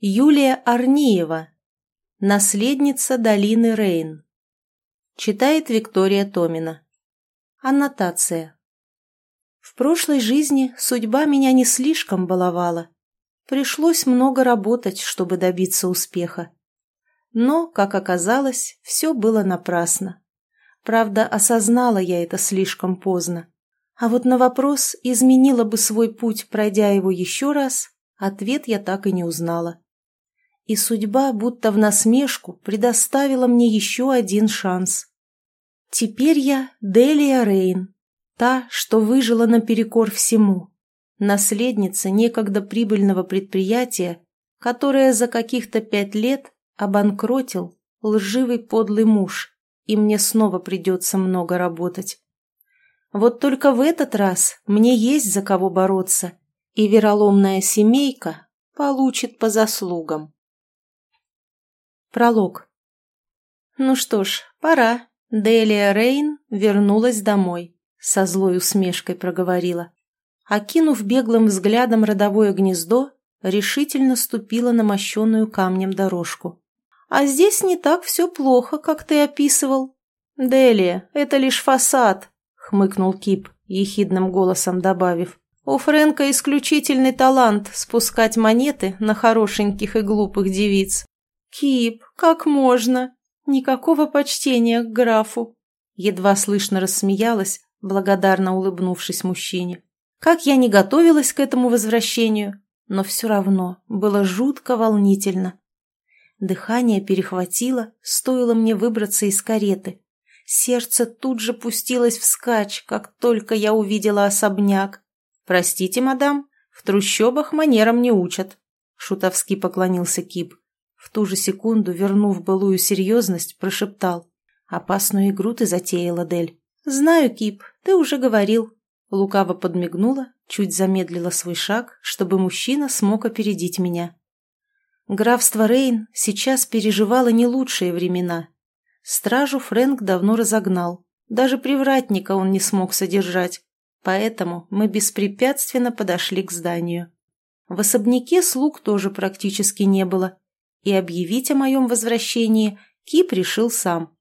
Юлия Арниева. Наследница долины Рейн. Читает Виктория Томина. Аннотация. В прошлой жизни судьба меня не слишком баловала. Пришлось много работать, чтобы добиться успеха. Но, как оказалось, все было напрасно. Правда, осознала я это слишком поздно. А вот на вопрос, изменила бы свой путь, пройдя его еще раз, ответ я так и не узнала и судьба, будто в насмешку, предоставила мне еще один шанс. Теперь я Делия Рейн, та, что выжила наперекор всему, наследница некогда прибыльного предприятия, которое за каких-то пять лет обанкротил лживый подлый муж, и мне снова придется много работать. Вот только в этот раз мне есть за кого бороться, и вероломная семейка получит по заслугам. Пролог. Ну что ж, пора. Делия Рейн вернулась домой. Со злой усмешкой проговорила. Окинув беглым взглядом родовое гнездо, решительно ступила на мощенную камнем дорожку. «А здесь не так все плохо, как ты описывал». «Делия, это лишь фасад», — хмыкнул Кип, ехидным голосом добавив. «У Фрэнка исключительный талант спускать монеты на хорошеньких и глупых девиц. «Кип, как можно? Никакого почтения к графу!» Едва слышно рассмеялась, благодарно улыбнувшись мужчине. Как я не готовилась к этому возвращению, но все равно было жутко волнительно. Дыхание перехватило, стоило мне выбраться из кареты. Сердце тут же пустилось вскачь, как только я увидела особняк. «Простите, мадам, в трущобах манерам не учат», — шутовски поклонился Кип. В ту же секунду, вернув былую серьезность, прошептал. «Опасную игру ты затеяла, Дель». «Знаю, Кип, ты уже говорил». Лукаво подмигнула, чуть замедлила свой шаг, чтобы мужчина смог опередить меня. Графство Рейн сейчас переживало не лучшие времена. Стражу Фрэнк давно разогнал. Даже привратника он не смог содержать. Поэтому мы беспрепятственно подошли к зданию. В особняке слуг тоже практически не было и объявить о моем возвращении Кип решил сам.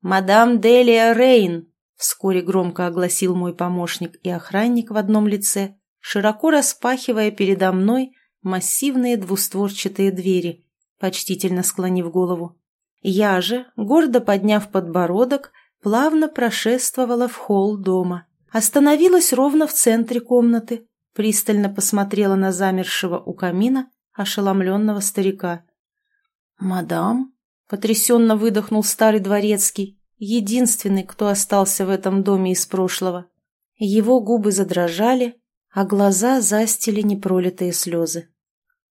«Мадам Делия Рейн!» — вскоре громко огласил мой помощник и охранник в одном лице, широко распахивая передо мной массивные двустворчатые двери, почтительно склонив голову. Я же, гордо подняв подбородок, плавно прошествовала в холл дома. Остановилась ровно в центре комнаты, пристально посмотрела на замершего у камина ошеломленного старика. «Мадам?» — потрясенно выдохнул старый дворецкий, единственный, кто остался в этом доме из прошлого. Его губы задрожали, а глаза застили непролитые слезы.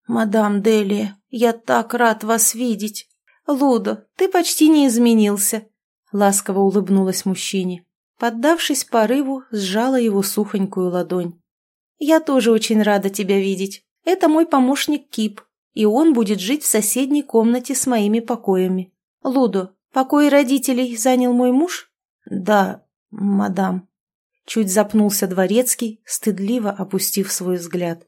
«Мадам Делия, я так рад вас видеть! Лудо, ты почти не изменился!» Ласково улыбнулась мужчине. Поддавшись порыву, сжала его сухонькую ладонь. «Я тоже очень рада тебя видеть. Это мой помощник Кип, и он будет жить в соседней комнате с моими покоями. Лудо, покой родителей занял мой муж? Да, мадам. Чуть запнулся дворецкий, стыдливо опустив свой взгляд.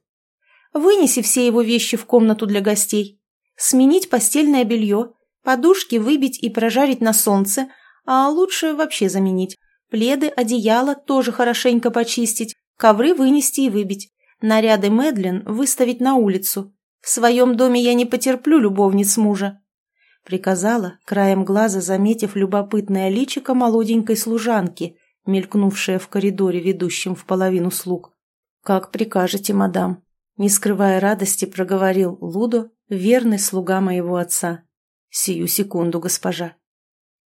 Вынеси все его вещи в комнату для гостей. Сменить постельное белье, подушки выбить и прожарить на солнце, а лучше вообще заменить. Пледы, одеяло тоже хорошенько почистить, ковры вынести и выбить. Наряды Мэдлин выставить на улицу. В своем доме я не потерплю любовниц мужа. Приказала, краем глаза заметив любопытное личико молоденькой служанки, мелькнувшее в коридоре, ведущем в половину слуг. «Как прикажете, мадам?» Не скрывая радости, проговорил Лудо, верный слуга моего отца. «Сию секунду, госпожа».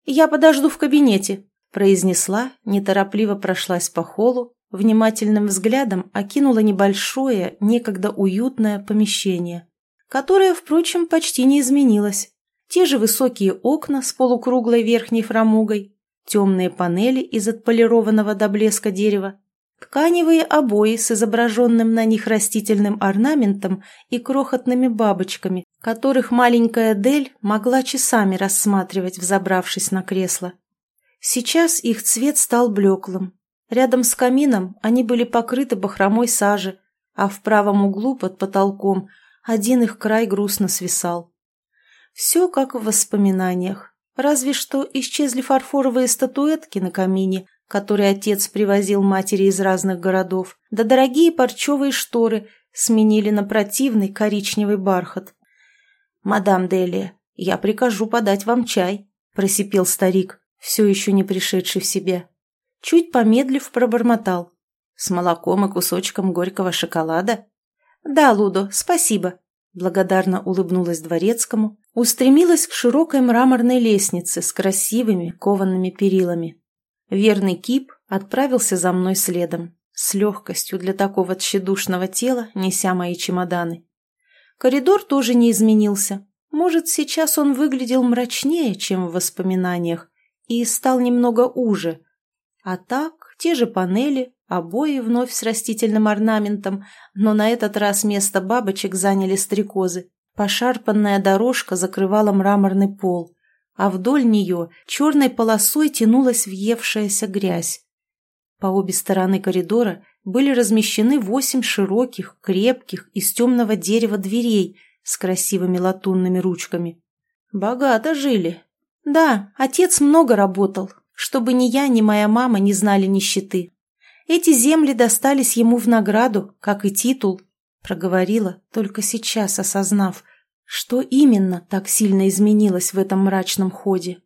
«Я подожду в кабинете», — произнесла, неторопливо прошлась по холлу, внимательным взглядом окинула небольшое, некогда уютное помещение, которое, впрочем, почти не изменилось. Те же высокие окна с полукруглой верхней фрамугой, темные панели из отполированного до блеска дерева, тканевые обои с изображенным на них растительным орнаментом и крохотными бабочками, которых маленькая Дель могла часами рассматривать, взобравшись на кресло. Сейчас их цвет стал блеклым, Рядом с камином они были покрыты бахромой сажи, а в правом углу под потолком один их край грустно свисал. Все как в воспоминаниях, разве что исчезли фарфоровые статуэтки на камине, которые отец привозил матери из разных городов, да дорогие парчевые шторы сменили на противный коричневый бархат. «Мадам Делия, я прикажу подать вам чай», — просипел старик, все еще не пришедший в себя. Чуть помедлив, пробормотал. «С молоком и кусочком горького шоколада?» «Да, Лудо, спасибо», — благодарно улыбнулась дворецкому, устремилась к широкой мраморной лестнице с красивыми коваными перилами. Верный кип отправился за мной следом, с легкостью для такого тщедушного тела, неся мои чемоданы. Коридор тоже не изменился. Может, сейчас он выглядел мрачнее, чем в воспоминаниях, и стал немного уже. А так, те же панели, обои вновь с растительным орнаментом, но на этот раз место бабочек заняли стрекозы. Пошарпанная дорожка закрывала мраморный пол, а вдоль нее черной полосой тянулась въевшаяся грязь. По обе стороны коридора были размещены восемь широких, крепких, из темного дерева дверей с красивыми латунными ручками. Богато жили. Да, отец много работал, чтобы ни я, ни моя мама не знали нищеты. Эти земли достались ему в награду, как и титул, проговорила, только сейчас осознав, что именно так сильно изменилось в этом мрачном ходе.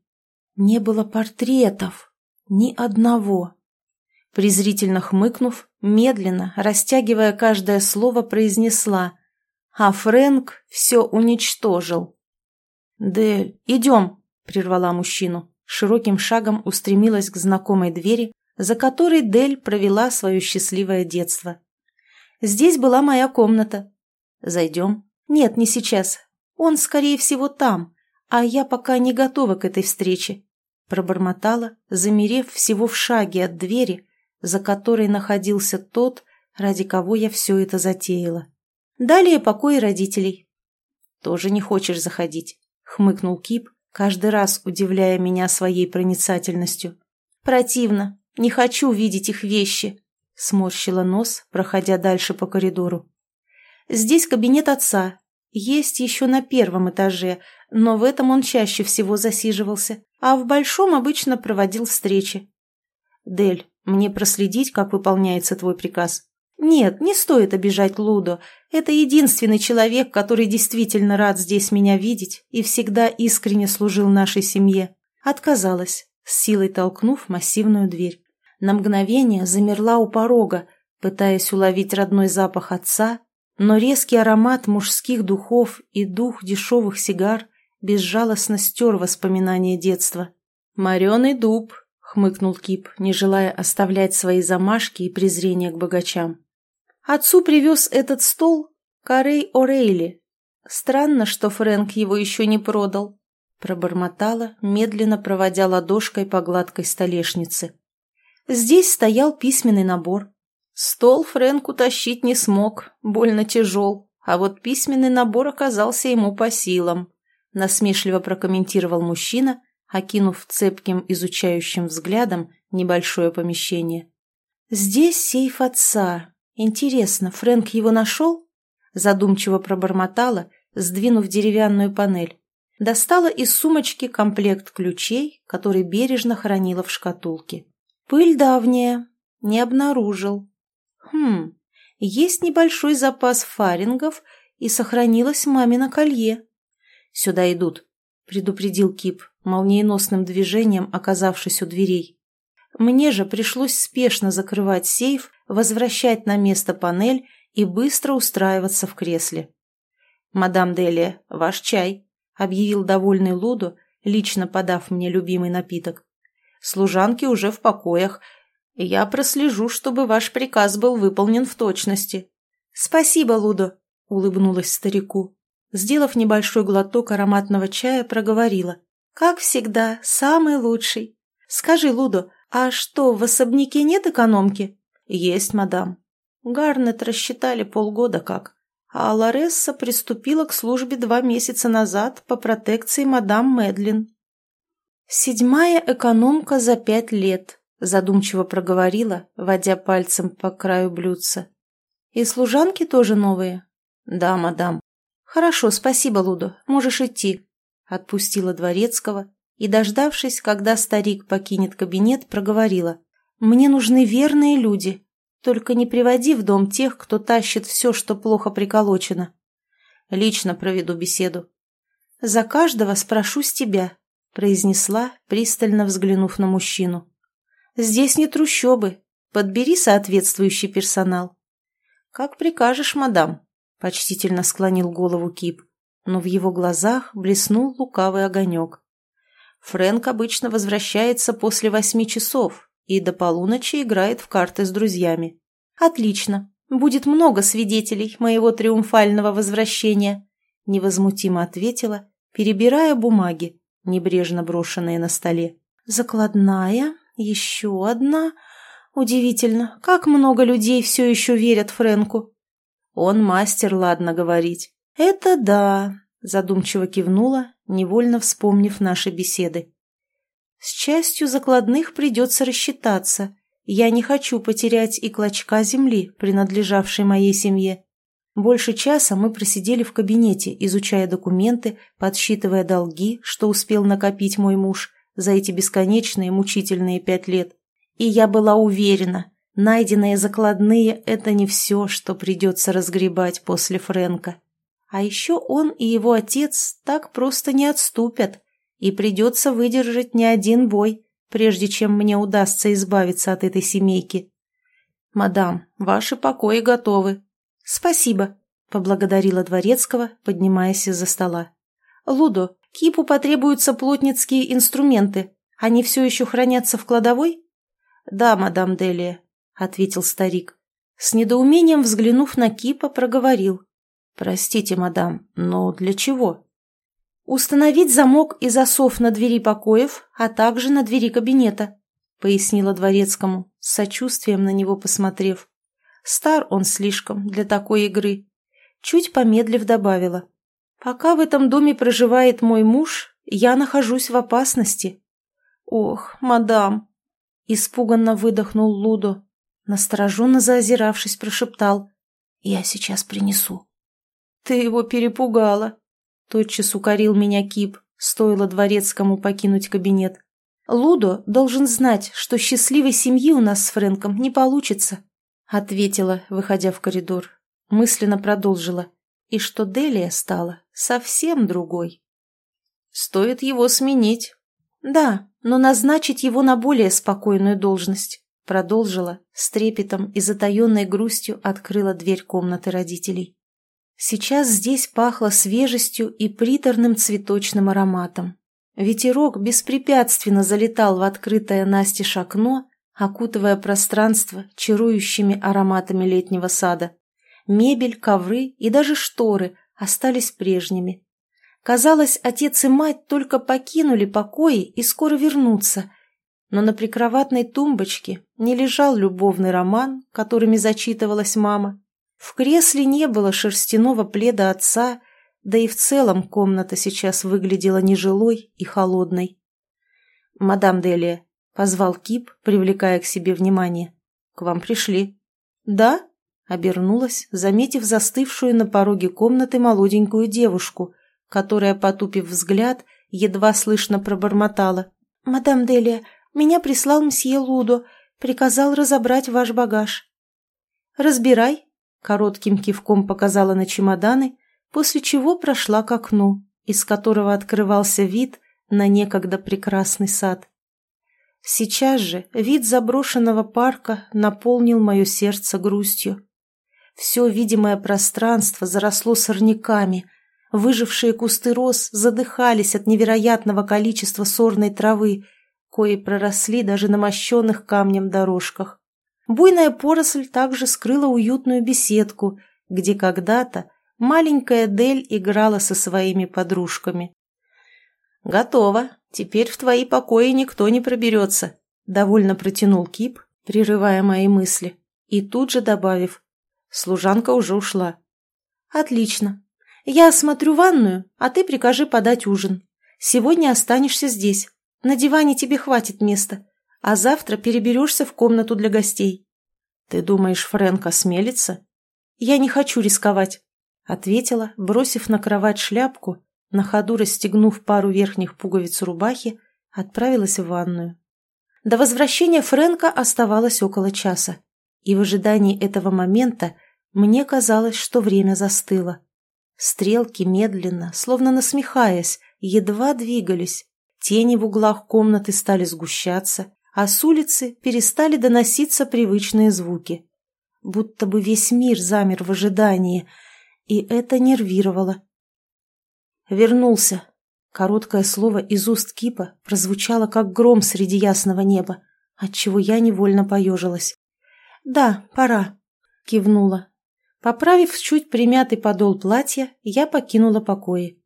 Не было портретов, ни одного. Презрительно хмыкнув, медленно, растягивая каждое слово, произнесла «А Фрэнк все уничтожил». «Дель, идем!» — прервала мужчину. Широким шагом устремилась к знакомой двери, за которой Дель провела свое счастливое детство. «Здесь была моя комната. Зайдем?» «Нет, не сейчас. Он, скорее всего, там, а я пока не готова к этой встрече», — пробормотала, замерев всего в шаге от двери, за которой находился тот, ради кого я все это затеяла. Далее покой родителей. «Тоже не хочешь заходить?» — хмыкнул Кип, каждый раз удивляя меня своей проницательностью. «Противно. Не хочу видеть их вещи», — сморщила нос, проходя дальше по коридору. «Здесь кабинет отца. Есть еще на первом этаже, но в этом он чаще всего засиживался, а в большом обычно проводил встречи. Дель, мне проследить, как выполняется твой приказ? Нет, не стоит обижать Лудо. Это единственный человек, который действительно рад здесь меня видеть и всегда искренне служил нашей семье. Отказалась, с силой толкнув массивную дверь. На мгновение замерла у порога, пытаясь уловить родной запах отца, но резкий аромат мужских духов и дух дешевых сигар безжалостно стер воспоминания детства. «Мореный дуб», хмыкнул Кип, не желая оставлять свои замашки и презрения к богачам. Отцу привез этот стол Карей О'Рейли. Странно, что Фрэнк его еще не продал. Пробормотала, медленно проводя ладошкой по гладкой столешнице. Здесь стоял письменный набор. Стол Фрэнк утащить не смог, больно тяжел, а вот письменный набор оказался ему по силам. Насмешливо прокомментировал мужчина, окинув цепким изучающим взглядом небольшое помещение. «Здесь сейф отца. Интересно, Фрэнк его нашел?» Задумчиво пробормотала, сдвинув деревянную панель. Достала из сумочки комплект ключей, который бережно хранила в шкатулке. Пыль давняя. Не обнаружил. Хм, есть небольшой запас фарингов и сохранилось мамино колье. Сюда идут, предупредил Кип, молниеносным движением оказавшись у дверей. Мне же пришлось спешно закрывать сейф, возвращать на место панель и быстро устраиваться в кресле. «Мадам Делия, ваш чай», — объявил довольный Лудо, лично подав мне любимый напиток. «Служанки уже в покоях. Я прослежу, чтобы ваш приказ был выполнен в точности». «Спасибо, Лудо», — улыбнулась старику. Сделав небольшой глоток ароматного чая, проговорила. «Как всегда, самый лучший. Скажи, Лудо, а что, в особняке нет экономки?» «Есть, мадам. Гарнет рассчитали полгода как. А Ларесса приступила к службе два месяца назад по протекции мадам Медлин». «Седьмая экономка за пять лет», — задумчиво проговорила, водя пальцем по краю блюдца. «И служанки тоже новые?» «Да, мадам. «Хорошо, спасибо, Лудо, можешь идти», — отпустила Дворецкого и, дождавшись, когда старик покинет кабинет, проговорила. «Мне нужны верные люди. Только не приводи в дом тех, кто тащит все, что плохо приколочено. Лично проведу беседу. За каждого спрошу с тебя», — произнесла, пристально взглянув на мужчину. «Здесь не трущобы. Подбери соответствующий персонал». «Как прикажешь, мадам», — почтительно склонил голову Кип, но в его глазах блеснул лукавый огонек. Фрэнк обычно возвращается после восьми часов и до полуночи играет в карты с друзьями. «Отлично. Будет много свидетелей моего триумфального возвращения», — невозмутимо ответила, перебирая бумаги, небрежно брошенные на столе. «Закладная, еще одна. Удивительно, как много людей все еще верят Фрэнку». «Он мастер, ладно говорить». «Это да», — задумчиво кивнула, невольно вспомнив наши беседы. «С частью закладных придется рассчитаться. Я не хочу потерять и клочка земли, принадлежавшей моей семье». Больше часа мы просидели в кабинете, изучая документы, подсчитывая долги, что успел накопить мой муж за эти бесконечные мучительные пять лет. И я была уверена, найденные закладные – это не все, что придется разгребать после Фрэнка. А еще он и его отец так просто не отступят, и придется выдержать не один бой, прежде чем мне удастся избавиться от этой семейки. «Мадам, ваши покои готовы». «Спасибо», — поблагодарила Дворецкого, поднимаясь из-за стола. «Лудо, Кипу потребуются плотницкие инструменты. Они все еще хранятся в кладовой?» «Да, мадам Делия», — ответил старик. С недоумением взглянув на Кипа, проговорил. «Простите, мадам, но для чего?» «Установить замок и засов на двери покоев, а также на двери кабинета», — пояснила дворецкому, с сочувствием на него посмотрев. «Стар он слишком для такой игры». Чуть помедлив добавила. «Пока в этом доме проживает мой муж, я нахожусь в опасности». «Ох, мадам!» — испуганно выдохнул Лудо. Настороженно заозиравшись, прошептал. «Я сейчас принесу». «Ты его перепугала!» Тотчас укорил меня Кип, стоило дворецкому покинуть кабинет. «Лудо должен знать, что счастливой семьи у нас с Фрэнком не получится», ответила, выходя в коридор. Мысленно продолжила. И что Делия стала совсем другой. «Стоит его сменить». «Да, но назначить его на более спокойную должность», продолжила, с трепетом и затаенной грустью открыла дверь комнаты родителей. Сейчас здесь пахло свежестью и приторным цветочным ароматом. Ветерок беспрепятственно залетал в открытое настежь окно, окутывая пространство чарующими ароматами летнего сада. Мебель, ковры и даже шторы остались прежними. Казалось, отец и мать только покинули покои и скоро вернутся. Но на прикроватной тумбочке не лежал любовный роман, которыми зачитывалась мама, в кресле не было шерстяного пледа отца, да и в целом комната сейчас выглядела нежилой и холодной. «Мадам Делия», — позвал Кип, привлекая к себе внимание, — «к вам пришли». «Да?» — обернулась, заметив застывшую на пороге комнаты молоденькую девушку, которая, потупив взгляд, едва слышно пробормотала. «Мадам Делия, меня прислал мсье Лудо, приказал разобрать ваш багаж». «Разбирай», коротким кивком показала на чемоданы, после чего прошла к окну, из которого открывался вид на некогда прекрасный сад. Сейчас же вид заброшенного парка наполнил мое сердце грустью. Все видимое пространство заросло сорняками, выжившие кусты роз задыхались от невероятного количества сорной травы, кои проросли даже на мощенных камнем дорожках. Буйная поросль также скрыла уютную беседку, где когда-то маленькая Дель играла со своими подружками. «Готово. Теперь в твои покои никто не проберется», — довольно протянул Кип, прерывая мои мысли, и тут же добавив, «Служанка уже ушла». «Отлично. Я осмотрю ванную, а ты прикажи подать ужин. Сегодня останешься здесь. На диване тебе хватит места а завтра переберешься в комнату для гостей. Ты думаешь, Фрэнк осмелится? Я не хочу рисковать, Ответила, бросив на кровать шляпку, на ходу расстегнув пару верхних пуговиц рубахи, отправилась в ванную. До возвращения Фрэнка оставалось около часа, и в ожидании этого момента мне казалось, что время застыло. Стрелки медленно, словно насмехаясь, едва двигались, тени в углах комнаты стали сгущаться, а с улицы перестали доноситься привычные звуки. Будто бы весь мир замер в ожидании, и это нервировало. Вернулся. Короткое слово из уст Кипа прозвучало, как гром среди ясного неба, отчего я невольно поежилась. «Да, пора», — кивнула. Поправив чуть примятый подол платья, я покинула покои.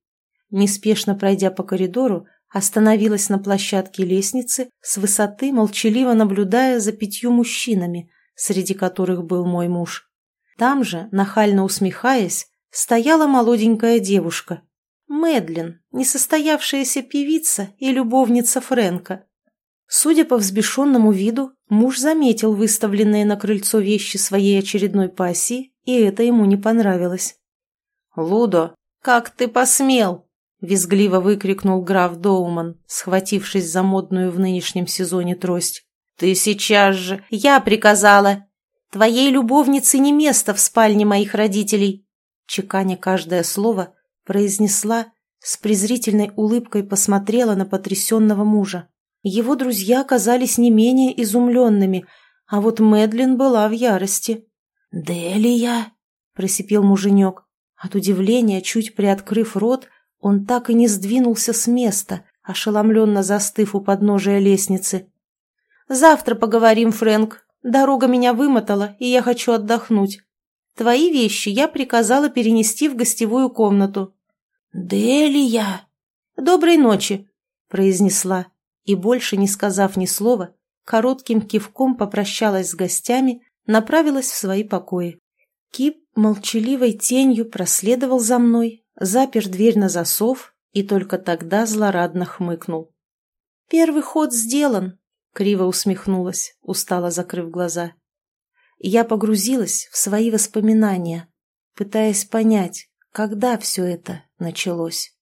Неспешно пройдя по коридору, остановилась на площадке лестницы, с высоты молчаливо наблюдая за пятью мужчинами, среди которых был мой муж. Там же, нахально усмехаясь, стояла молоденькая девушка. Мэдлин, несостоявшаяся певица и любовница Фрэнка. Судя по взбешенному виду, муж заметил выставленные на крыльцо вещи своей очередной пассии, и это ему не понравилось. «Лудо, как ты посмел?» — визгливо выкрикнул граф Доуман, схватившись за модную в нынешнем сезоне трость. «Ты сейчас же...» «Я приказала! Твоей любовнице не место в спальне моих родителей!» Чеканя каждое слово, произнесла, с презрительной улыбкой посмотрела на потрясенного мужа. Его друзья казались не менее изумленными, а вот Мэдлин была в ярости. «Делия!» — просипел муженек. От удивления, чуть приоткрыв рот, он так и не сдвинулся с места, ошеломленно застыв у подножия лестницы. «Завтра поговорим, Фрэнк. Дорога меня вымотала, и я хочу отдохнуть. Твои вещи я приказала перенести в гостевую комнату». «Делия!» «Доброй ночи», — произнесла, и, больше не сказав ни слова, коротким кивком попрощалась с гостями, направилась в свои покои. Кип молчаливой тенью проследовал за мной, запер дверь на засов и только тогда злорадно хмыкнул. «Первый ход сделан», — криво усмехнулась, устало закрыв глаза. Я погрузилась в свои воспоминания, пытаясь понять, когда все это началось.